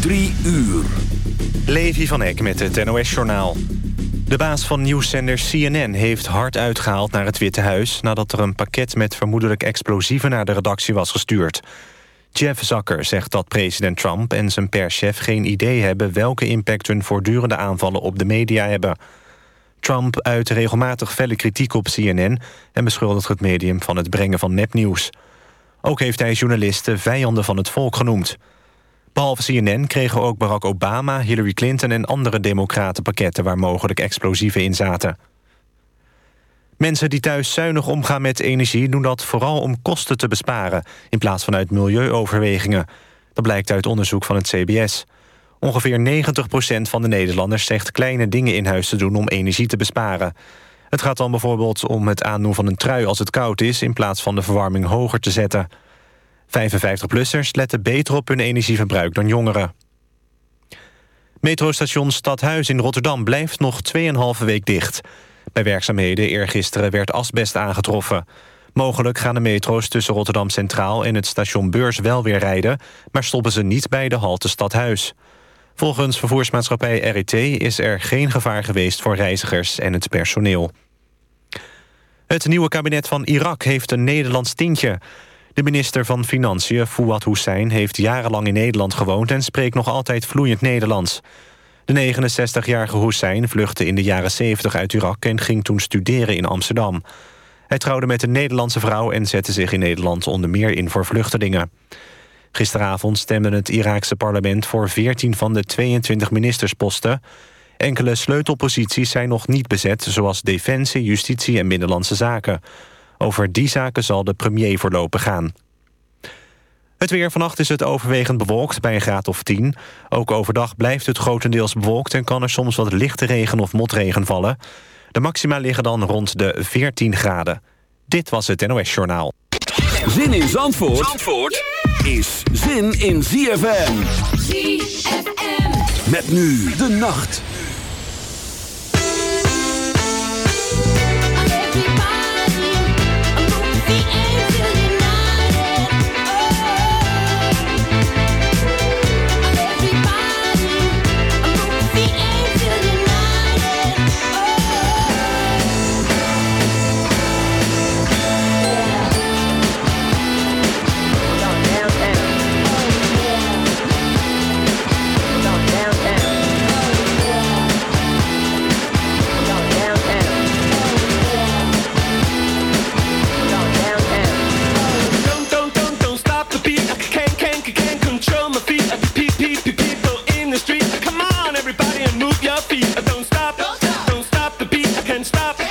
Drie uur. Levi van Eck met het NOS-journaal. De baas van nieuwszender CNN heeft hard uitgehaald naar het Witte Huis... nadat er een pakket met vermoedelijk explosieven naar de redactie was gestuurd. Jeff Zucker zegt dat president Trump en zijn perschef geen idee hebben... welke impact hun voortdurende aanvallen op de media hebben. Trump uit regelmatig felle kritiek op CNN... en beschuldigt het medium van het brengen van nepnieuws. Ook heeft hij journalisten vijanden van het volk genoemd. Behalve CNN kregen ook Barack Obama, Hillary Clinton... en andere democraten pakketten waar mogelijk explosieven in zaten. Mensen die thuis zuinig omgaan met energie... doen dat vooral om kosten te besparen... in plaats van uit milieuoverwegingen. Dat blijkt uit onderzoek van het CBS. Ongeveer 90% van de Nederlanders zegt kleine dingen in huis te doen... om energie te besparen. Het gaat dan bijvoorbeeld om het aandoen van een trui als het koud is... in plaats van de verwarming hoger te zetten... 55-plussers letten beter op hun energieverbruik dan jongeren. Metrostation Stadhuis in Rotterdam blijft nog 2,5 week dicht. Bij werkzaamheden eergisteren werd asbest aangetroffen. Mogelijk gaan de metro's tussen Rotterdam Centraal en het station Beurs wel weer rijden... maar stoppen ze niet bij de halte Stadhuis. Volgens vervoersmaatschappij RET is er geen gevaar geweest voor reizigers en het personeel. Het nieuwe kabinet van Irak heeft een Nederlands tintje. De minister van Financiën, Fouad Hussein, heeft jarenlang in Nederland gewoond... en spreekt nog altijd vloeiend Nederlands. De 69-jarige Hussein vluchtte in de jaren 70 uit Irak... en ging toen studeren in Amsterdam. Hij trouwde met een Nederlandse vrouw... en zette zich in Nederland onder meer in voor vluchtelingen. Gisteravond stemde het Iraakse parlement voor 14 van de 22 ministersposten. Enkele sleutelposities zijn nog niet bezet... zoals Defensie, Justitie en Binnenlandse Zaken... Over die zaken zal de premier voorlopen gaan. Het weer vannacht is het overwegend bewolkt bij een graad of 10. Ook overdag blijft het grotendeels bewolkt... en kan er soms wat lichte regen of motregen vallen. De maxima liggen dan rond de 14 graden. Dit was het NOS Journaal. Zin in Zandvoort, Zandvoort is zin in ZFM. ZFM. Met nu de nacht. and stop.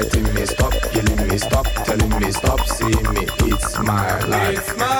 fighting me, stop killing me, stop telling me, stop seeing me. It's my life. It's my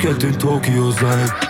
Başkentin Tokyo zannettim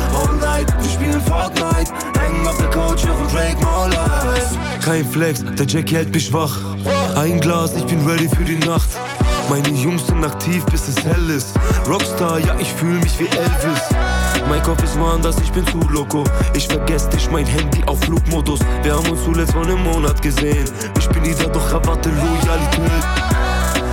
All night, wir spielen Fortnite. Hängen auf der Couch, hören Drake More Life. Kein Flex, der Jackie hält mich wach. Ein Glas, ich bin ready für die Nacht. Meine Jungs sind aktiv, bis es hell ist. Rockstar, ja, ich fühle mich wie Elvis. Mein Kopf ist woanders, ich bin zu loco. Ich vergesse dich, mein Handy auf Flugmodus. Wir haben uns zuletzt vor einem Monat gesehen. Ich bin nieder, doch erwarte Loyalität.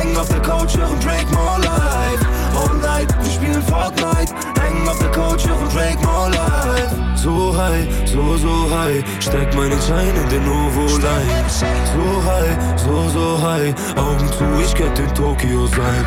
Hängen auf der Couch, hören Drake More Life. All night, wir spielen Fortnite. Hängen auf der Couch, hören Drake More Life. So high, so, so high. Steig meinen Schein in den Novo-Line. So high, so, so high. Augen zu, ich könnte in Tokio sein.